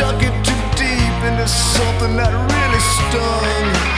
dug it too deep into something that really stung.